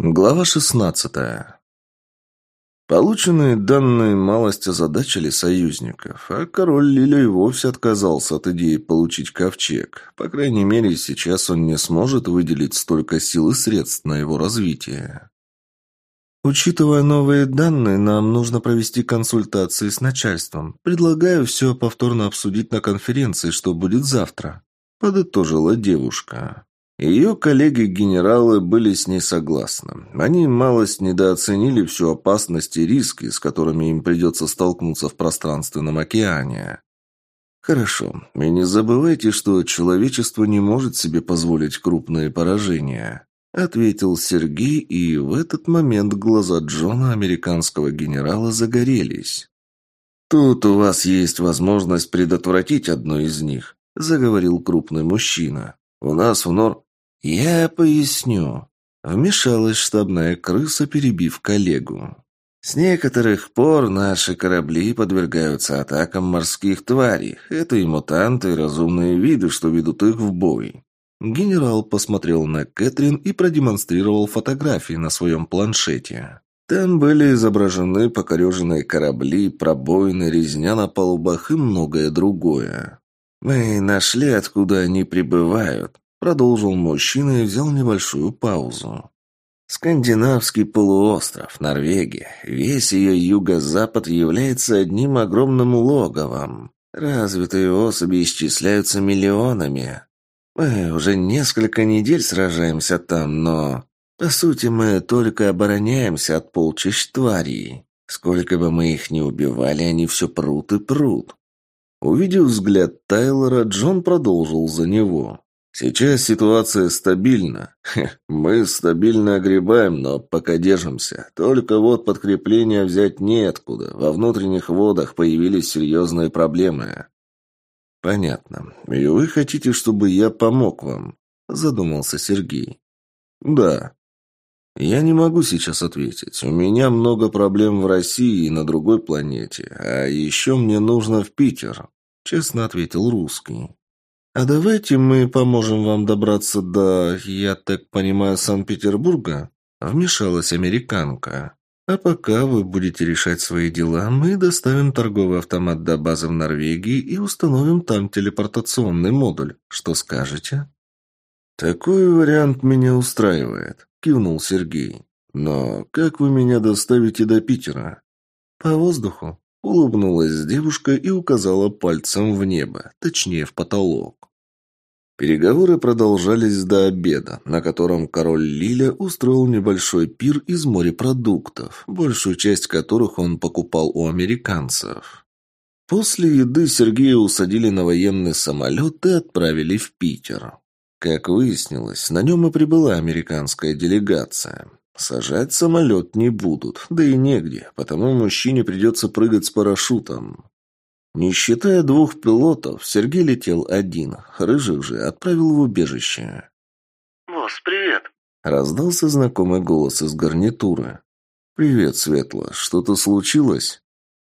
Глава 16. Полученные данные малость озадачили союзников, а король Лиля и вовсе отказался от идеи получить ковчег. По крайней мере, сейчас он не сможет выделить столько сил и средств на его развитие. Учитывая новые данные, нам нужно провести консультации с начальством. Предлагаю все повторно обсудить на конференции, что будет завтра», – подытожила девушка. Ее коллеги-генералы были с ней согласны. Они малость недооценили всю опасность и риски, с которыми им придется столкнуться в пространственном океане. Хорошо, и не забывайте, что человечество не может себе позволить крупные поражения, ответил Сергей, и в этот момент глаза Джона, американского генерала, загорелись. Тут у вас есть возможность предотвратить одно из них, заговорил крупный мужчина. У нас в Нор «Я поясню», — вмешалась штабная крыса, перебив коллегу. «С некоторых пор наши корабли подвергаются атакам морских тварей. Это и мутанты, и разумные виды, что ведут их в бой». Генерал посмотрел на Кэтрин и продемонстрировал фотографии на своем планшете. Там были изображены покореженные корабли, пробоины, резня на палубах и многое другое. Мы нашли, откуда они прибывают. Продолжил мужчина и взял небольшую паузу. Скандинавский полуостров, Норвегия, весь ее юго-запад является одним огромным логовом. Развитые особи исчисляются миллионами. Мы уже несколько недель сражаемся там, но... По сути, мы только обороняемся от полчищ тварей. Сколько бы мы их ни убивали, они все прут и прут. Увидев взгляд Тайлора, Джон продолжил за него. Сейчас ситуация стабильна. мы стабильно огребаем, но пока держимся. Только вот подкрепления взять неоткуда. Во внутренних водах появились серьезные проблемы. Понятно. И вы хотите, чтобы я помог вам? Задумался Сергей. Да. Я не могу сейчас ответить. У меня много проблем в России и на другой планете. А еще мне нужно в Питер. Честно ответил русский. «А давайте мы поможем вам добраться до, я так понимаю, Санкт-Петербурга?» Вмешалась американка. «А пока вы будете решать свои дела, мы доставим торговый автомат до базы в Норвегии и установим там телепортационный модуль. Что скажете?» «Такой вариант меня устраивает», – кивнул Сергей. «Но как вы меня доставите до Питера?» «По воздуху», – улыбнулась девушка и указала пальцем в небо, точнее в потолок. Переговоры продолжались до обеда, на котором король Лиля устроил небольшой пир из морепродуктов, большую часть которых он покупал у американцев. После еды Сергея усадили на военный самолет и отправили в Питер. Как выяснилось, на нем и прибыла американская делегация. Сажать самолет не будут, да и негде, потому мужчине придется прыгать с парашютом. Не считая двух пилотов, Сергей летел один. Рыжих же отправил в убежище. «Босс, привет!» Раздался знакомый голос из гарнитуры. «Привет, Светла. Что-то случилось?»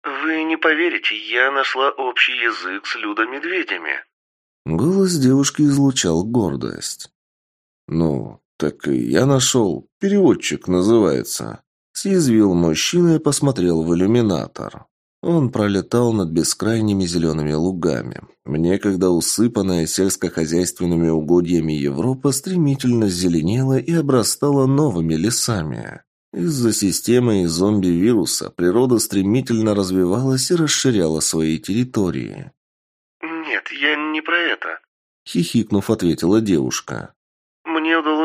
«Вы не поверите, я нашла общий язык с Людо-медведями». Голос девушки излучал гордость. «Ну, так и я нашел. Переводчик называется». Съязвил мужчина и посмотрел в иллюминатор. Он пролетал над бескрайними зелеными лугами. Некогда усыпанная сельскохозяйственными угодьями Европа стремительно зеленела и обрастала новыми лесами. Из-за системы и зомби-вируса природа стремительно развивалась и расширяла свои территории. «Нет, я не про это», — хихикнув, ответила девушка.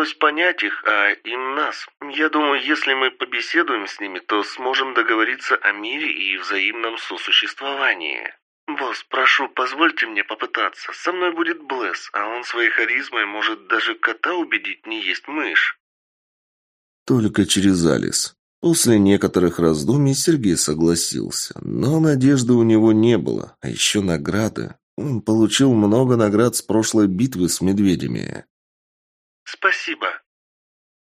Удалось понять их, а им нас. Я думаю, если мы побеседуем с ними, то сможем договориться о мире и взаимном сосуществовании. Босс, прошу, позвольте мне попытаться. Со мной будет Блесс, а он своей харизмой может даже кота убедить не есть мышь. Только через Алис. После некоторых раздумий Сергей согласился, но надежды у него не было, а еще награды. Он получил много наград с прошлой битвы с медведями. «Спасибо».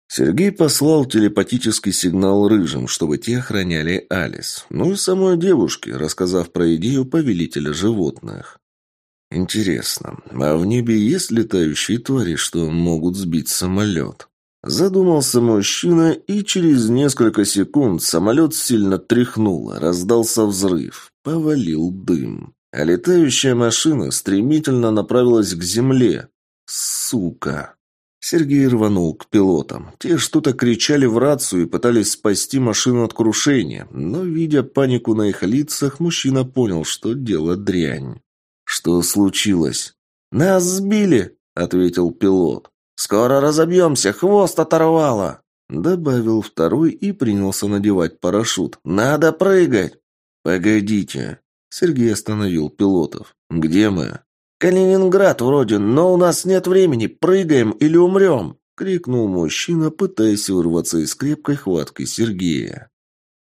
Сергей послал телепатический сигнал рыжим, чтобы те охраняли Алис, ну и самой девушке, рассказав про идею повелителя животных. Интересно, а в небе есть летающие твари, что могут сбить самолет? Задумался мужчина, и через несколько секунд самолет сильно тряхнуло, раздался взрыв, повалил дым. А летающая машина стремительно направилась к земле. Сука! Сергей рванул к пилотам. Те что-то кричали в рацию и пытались спасти машину от крушения, но, видя панику на их лицах, мужчина понял, что дело дрянь. «Что случилось?» «Нас сбили!» — ответил пилот. «Скоро разобьемся, хвост оторвало!» Добавил второй и принялся надевать парашют. «Надо прыгать!» «Погодите!» Сергей остановил пилотов. «Где мы?» «Калининград вроде, но у нас нет времени. Прыгаем или умрем!» Крикнул мужчина, пытаясь вырваться из крепкой хватки Сергея.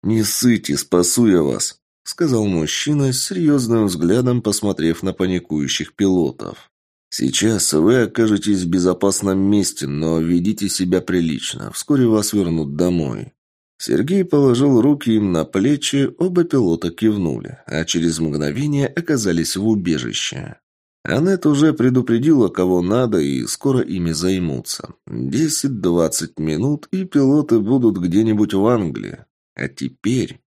«Не ссыте, спасу я вас!» Сказал мужчина с серьезным взглядом, посмотрев на паникующих пилотов. Сейчас вы окажетесь в безопасном месте, но ведите себя прилично. Вскоре вас вернут домой». Сергей положил руки им на плечи, оба пилота кивнули, а через мгновение оказались в убежище. Аннет уже предупредила, кого надо, и скоро ими займутся. Десять-двадцать минут, и пилоты будут где-нибудь в Англии. А теперь...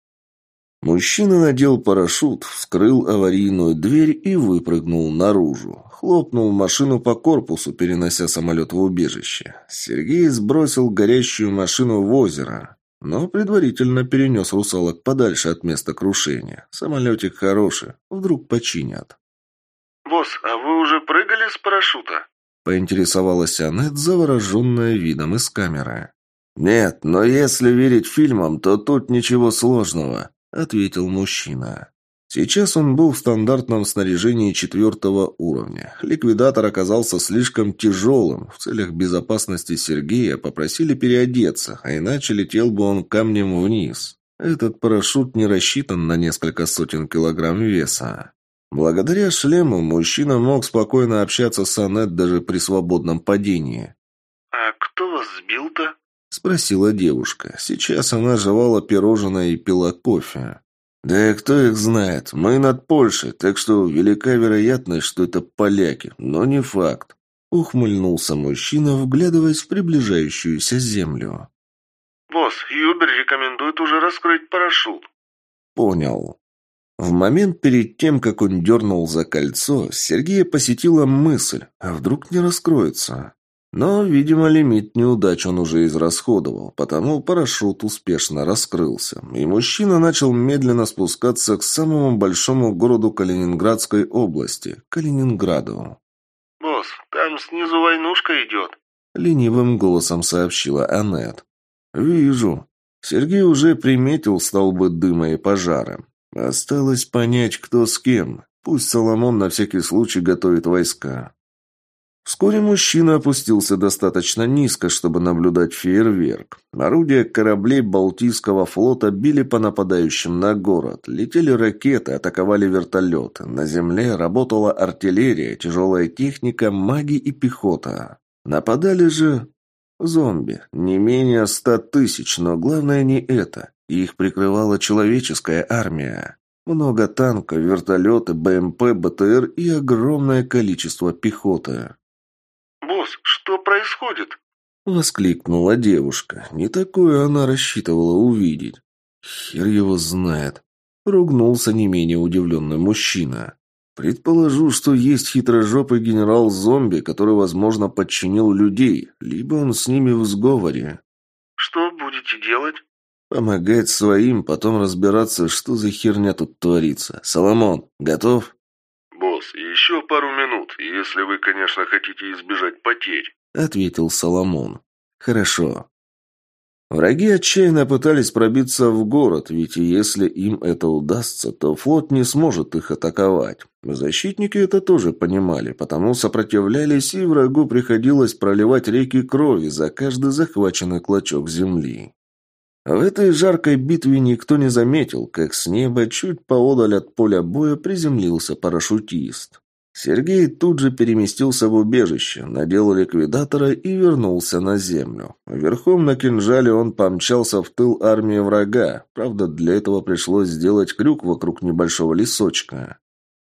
Мужчина надел парашют, вскрыл аварийную дверь и выпрыгнул наружу. Хлопнул машину по корпусу, перенося самолет в убежище. Сергей сбросил горящую машину в озеро, но предварительно перенес русалок подальше от места крушения. Самолетик хороший, вдруг починят. «Босс, а вы уже прыгали с парашюта?» Поинтересовалась Аннет, завороженная видом из камеры. «Нет, но если верить фильмам, то тут ничего сложного», — ответил мужчина. Сейчас он был в стандартном снаряжении четвертого уровня. Ликвидатор оказался слишком тяжелым. В целях безопасности Сергея попросили переодеться, а иначе летел бы он камнем вниз. Этот парашют не рассчитан на несколько сотен килограмм веса. Благодаря шлему мужчина мог спокойно общаться с Аннет даже при свободном падении. «А кто вас сбил-то?» – спросила девушка. Сейчас она жевала пирожное и пила кофе. «Да и кто их знает? Мы над Польшей, так что велика вероятность, что это поляки, но не факт». Ухмыльнулся мужчина, вглядываясь в приближающуюся землю. «Босс, Юбер рекомендует уже раскрыть парашют». «Понял». В момент перед тем, как он дернул за кольцо, Сергея посетила мысль, а вдруг не раскроется? Но, видимо, лимит неудач он уже израсходовал, потому парашют успешно раскрылся, и мужчина начал медленно спускаться к самому большому городу Калининградской области – Калининграду. «Босс, там снизу войнушка идет», – ленивым голосом сообщила Аннет. «Вижу». Сергей уже приметил столбы дыма и пожара. Осталось понять, кто с кем. Пусть Соломон на всякий случай готовит войска. Вскоре мужчина опустился достаточно низко, чтобы наблюдать фейерверк. Орудия кораблей Балтийского флота били по нападающим на город. Летели ракеты, атаковали вертолеты. На земле работала артиллерия, тяжелая техника, маги и пехота. Нападали же зомби. Не менее ста тысяч, но главное не это. Их прикрывала человеческая армия. Много танков, вертолеты, БМП, БТР и огромное количество пехоты. «Босс, что происходит?» Воскликнула девушка. Не такое она рассчитывала увидеть. Хер его знает. Ругнулся не менее удивленный мужчина. Предположу, что есть хитрожопый генерал-зомби, который, возможно, подчинил людей, либо он с ними в сговоре. «Что будете делать?» «Помогать своим, потом разбираться, что за херня тут творится. Соломон, готов?» «Босс, еще пару минут, если вы, конечно, хотите избежать потерь», — ответил Соломон. «Хорошо». Враги отчаянно пытались пробиться в город, ведь если им это удастся, то флот не сможет их атаковать. Защитники это тоже понимали, потому сопротивлялись, и врагу приходилось проливать реки крови за каждый захваченный клочок земли. В этой жаркой битве никто не заметил, как с неба чуть поодаль от поля боя приземлился парашютист. Сергей тут же переместился в убежище, надел ликвидатора и вернулся на землю. Верхом на кинжале он помчался в тыл армии врага. Правда, для этого пришлось сделать крюк вокруг небольшого лесочка.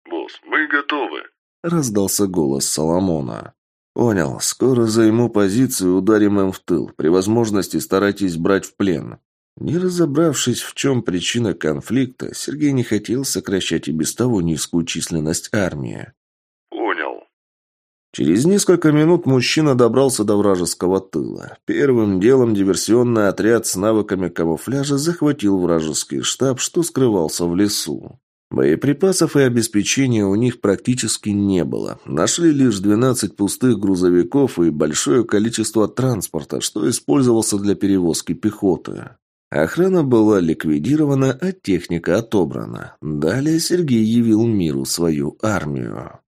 «Босс, мы готовы», — раздался голос Соломона. «Понял. Скоро займу позицию, ударим им в тыл. При возможности старайтесь брать в плен». Не разобравшись, в чем причина конфликта, Сергей не хотел сокращать и без того низкую численность армии. Через несколько минут мужчина добрался до вражеского тыла. Первым делом диверсионный отряд с навыками камуфляжа захватил вражеский штаб, что скрывался в лесу. Боеприпасов и обеспечения у них практически не было. Нашли лишь 12 пустых грузовиков и большое количество транспорта, что использовался для перевозки пехоты. Охрана была ликвидирована, а техника отобрана. Далее Сергей явил миру свою армию.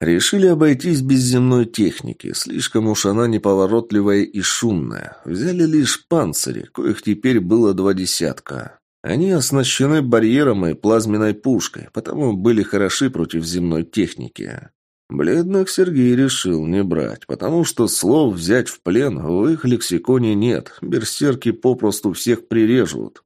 Решили обойтись без земной техники, слишком уж она неповоротливая и шумная. Взяли лишь панцири, коих теперь было два десятка. Они оснащены барьером и плазменной пушкой, потому были хороши против земной техники. Бледных Сергей решил не брать, потому что слов «взять в плен» в их лексиконе нет, берсерки попросту всех прирежут.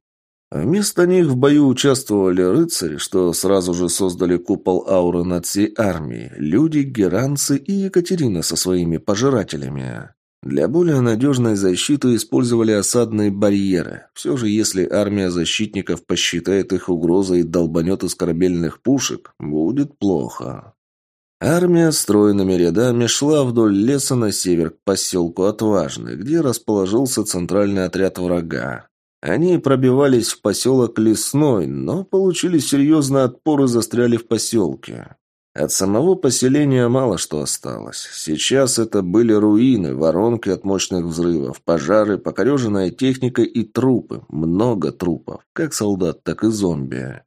Вместо них в бою участвовали рыцари, что сразу же создали купол ауры над всей армией, люди, геранцы и Екатерина со своими пожирателями. Для более надежной защиты использовали осадные барьеры. Все же, если армия защитников посчитает их угрозой и долбанет из корабельных пушек, будет плохо. Армия стройными рядами шла вдоль леса на север к поселку Отважный, где расположился центральный отряд врага. Они пробивались в поселок Лесной, но получили серьезный отпор и застряли в поселке. От самого поселения мало что осталось. Сейчас это были руины, воронки от мощных взрывов, пожары, покореженная техника и трупы. Много трупов, как солдат, так и зомби.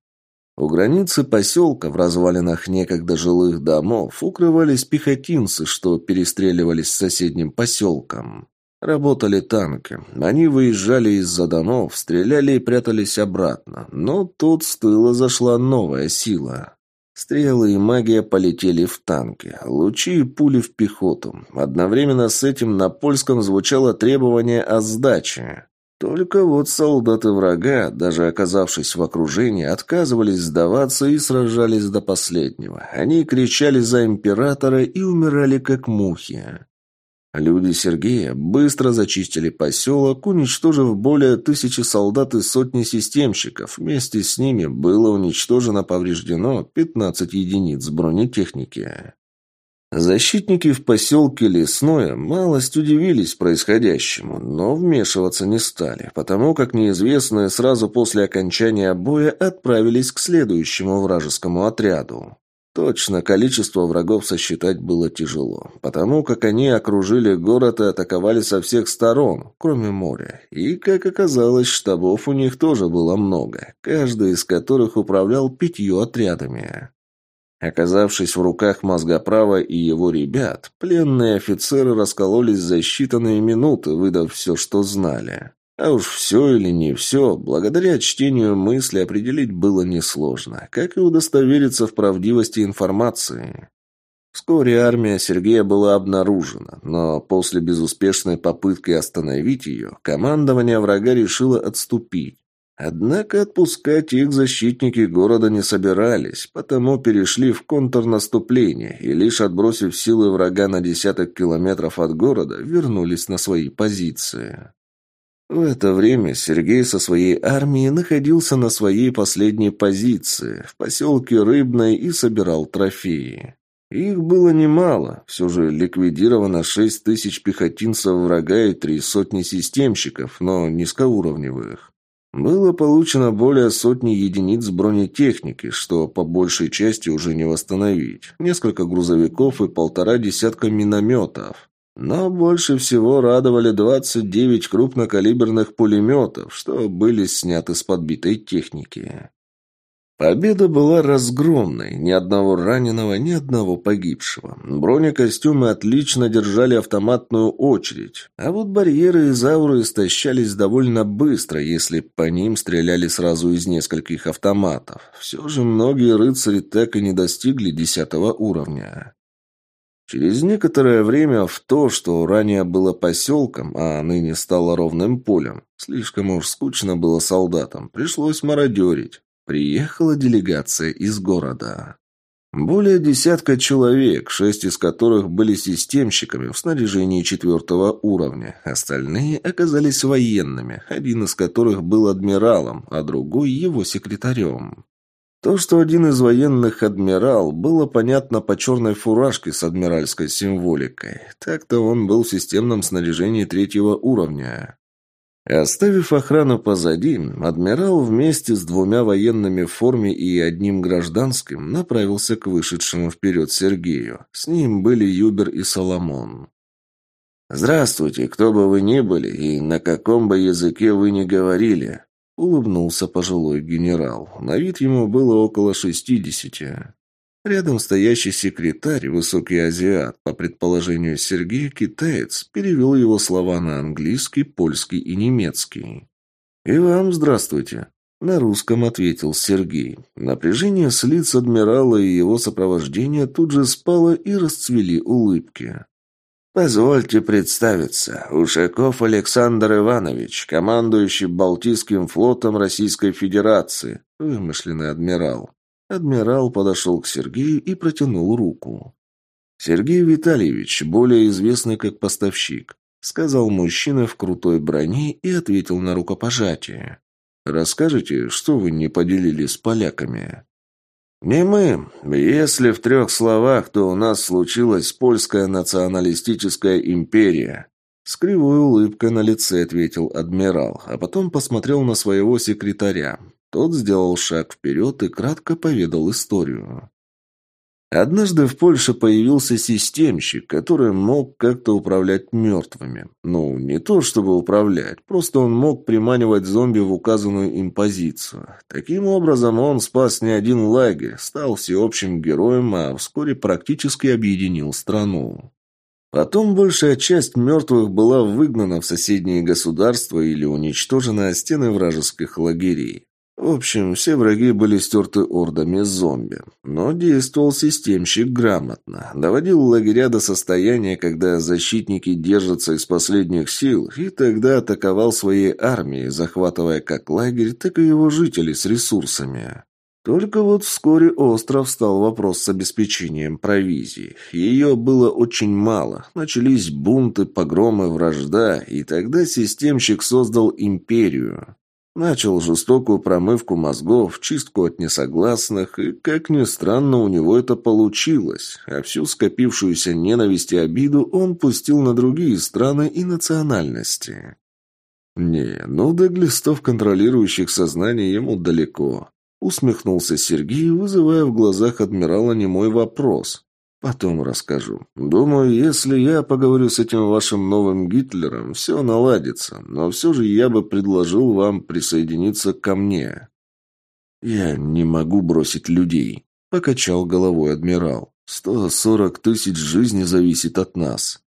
У границы поселка, в развалинах некогда жилых домов, укрывались пехотинцы, что перестреливались с соседним поселком. Работали танки. Они выезжали из-за домов, стреляли и прятались обратно. Но тут с тыла зашла новая сила. Стрелы и магия полетели в танки, лучи и пули в пехоту. Одновременно с этим на польском звучало требование о сдаче. Только вот солдаты врага, даже оказавшись в окружении, отказывались сдаваться и сражались до последнего. Они кричали за императора и умирали как мухи. Люди Сергея быстро зачистили поселок, уничтожив более тысячи солдат и сотни системщиков. Вместе с ними было уничтожено-повреждено 15 единиц бронетехники. Защитники в поселке Лесное малость удивились происходящему, но вмешиваться не стали, потому как неизвестные сразу после окончания боя отправились к следующему вражескому отряду. Точно количество врагов сосчитать было тяжело, потому как они окружили город и атаковали со всех сторон, кроме моря. И, как оказалось, штабов у них тоже было много, каждый из которых управлял пятью отрядами. Оказавшись в руках мозгоправа и его ребят, пленные офицеры раскололись за считанные минуты, выдав все, что знали. А уж все или не все, благодаря чтению мысли определить было несложно, как и удостовериться в правдивости информации. Вскоре армия Сергея была обнаружена, но после безуспешной попытки остановить ее, командование врага решило отступить. Однако отпускать их защитники города не собирались, потому перешли в контрнаступление и, лишь отбросив силы врага на десяток километров от города, вернулись на свои позиции. В это время Сергей со своей армией находился на своей последней позиции, в поселке Рыбной, и собирал трофеи. Их было немало, все же ликвидировано шесть тысяч пехотинцев врага и три сотни системщиков, но низкоуровневых. Было получено более сотни единиц бронетехники, что по большей части уже не восстановить, несколько грузовиков и полтора десятка минометов. Но больше всего радовали 29 крупнокалиберных пулеметов, что были сняты с подбитой техники. Победа была разгромной, ни одного раненого, ни одного погибшего. Бронекостюмы отлично держали автоматную очередь, а вот барьеры из ауры истощались довольно быстро, если по ним стреляли сразу из нескольких автоматов. Все же многие рыцари так и не достигли десятого уровня. Через некоторое время в то, что ранее было поселком, а ныне стало ровным полем, слишком уж скучно было солдатам, пришлось мародерить. Приехала делегация из города. Более десятка человек, шесть из которых были системщиками в снаряжении четвертого уровня. Остальные оказались военными, один из которых был адмиралом, а другой его секретарем. То, что один из военных адмирал, было понятно по черной фуражке с адмиральской символикой. Так-то он был в системном снаряжении третьего уровня. Оставив охрану позади, адмирал вместе с двумя военными в форме и одним гражданским направился к вышедшему вперед Сергею. С ним были Юбер и Соломон. «Здравствуйте, кто бы вы ни были и на каком бы языке вы ни говорили», — улыбнулся пожилой генерал. На вид ему было около шестидесяти. Рядом стоящий секретарь, высокий азиат, по предположению Сергея, китаец, перевел его слова на английский, польский и немецкий. «И вам здравствуйте», — на русском ответил Сергей. Напряжение с лиц адмирала и его сопровождения тут же спало и расцвели улыбки. «Позвольте представиться. Ушаков Александр Иванович, командующий Балтийским флотом Российской Федерации, вымышленный адмирал. Адмирал подошел к Сергею и протянул руку. «Сергей Витальевич, более известный как поставщик», сказал мужчина в крутой броне и ответил на рукопожатие. «Расскажите, что вы не поделили с поляками?» «Не мы. Если в трех словах, то у нас случилась польская националистическая империя», с кривой улыбкой на лице ответил адмирал, а потом посмотрел на своего секретаря. Тот сделал шаг вперед и кратко поведал историю. Однажды в Польше появился системщик, который мог как-то управлять мертвыми. Ну, не то чтобы управлять, просто он мог приманивать зомби в указанную им позицию. Таким образом, он спас не один лагерь, стал всеобщим героем, а вскоре практически объединил страну. Потом большая часть мертвых была выгнана в соседние государства или уничтожена стены вражеских лагерей. В общем, все враги были стерты ордами зомби. Но действовал системщик грамотно. Доводил лагеря до состояния, когда защитники держатся из последних сил, и тогда атаковал своей армией, захватывая как лагерь, так и его жителей с ресурсами. Только вот вскоре остров стал вопрос с обеспечением провизии. Ее было очень мало. Начались бунты, погромы, вражда, и тогда системщик создал империю. Начал жестокую промывку мозгов, чистку от несогласных, и, как ни странно, у него это получилось, а всю скопившуюся ненависть и обиду он пустил на другие страны и национальности. «Не, ну до глистов, контролирующих сознание, ему далеко», — усмехнулся Сергей, вызывая в глазах адмирала немой вопрос. Потом расскажу. Думаю, если я поговорю с этим вашим новым Гитлером, все наладится. Но все же я бы предложил вам присоединиться ко мне. Я не могу бросить людей, покачал головой адмирал. Сто сорок тысяч жизней зависит от нас.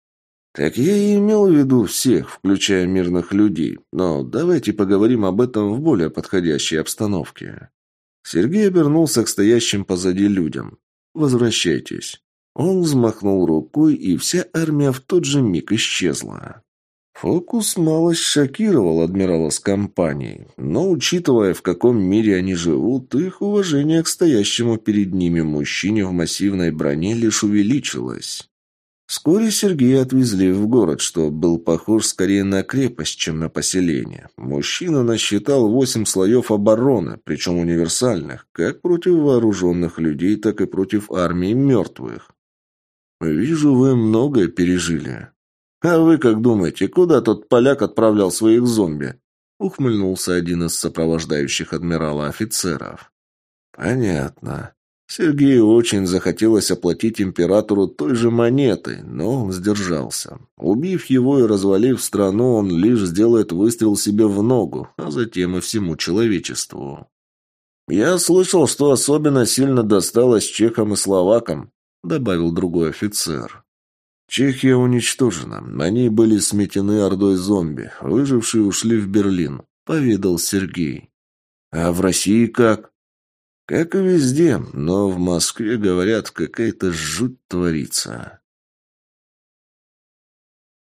Так я и имел в виду всех, включая мирных людей. Но давайте поговорим об этом в более подходящей обстановке. Сергей обернулся к стоящим позади людям. Возвращайтесь. Он взмахнул рукой, и вся армия в тот же миг исчезла. Фокус малость шокировал адмирала с компанией, но, учитывая, в каком мире они живут, их уважение к стоящему перед ними мужчине в массивной броне лишь увеличилось. Вскоре Сергея отвезли в город, что был похож скорее на крепость, чем на поселение. Мужчина насчитал восемь слоев обороны, причем универсальных, как против вооруженных людей, так и против армии мертвых. «Вижу, вы многое пережили». «А вы как думаете, куда тот поляк отправлял своих зомби?» Ухмыльнулся один из сопровождающих адмирала офицеров. «Понятно. Сергею очень захотелось оплатить императору той же монетой, но он сдержался. Убив его и развалив страну, он лишь сделает выстрел себе в ногу, а затем и всему человечеству. Я слышал, что особенно сильно досталось чехам и словакам, добавил другой офицер. Чехия уничтожена. Они были сметены ордой зомби. Выжившие ушли в Берлин, поведал Сергей. А в России как? Как и везде, но в Москве, говорят, какая-то жуть творится.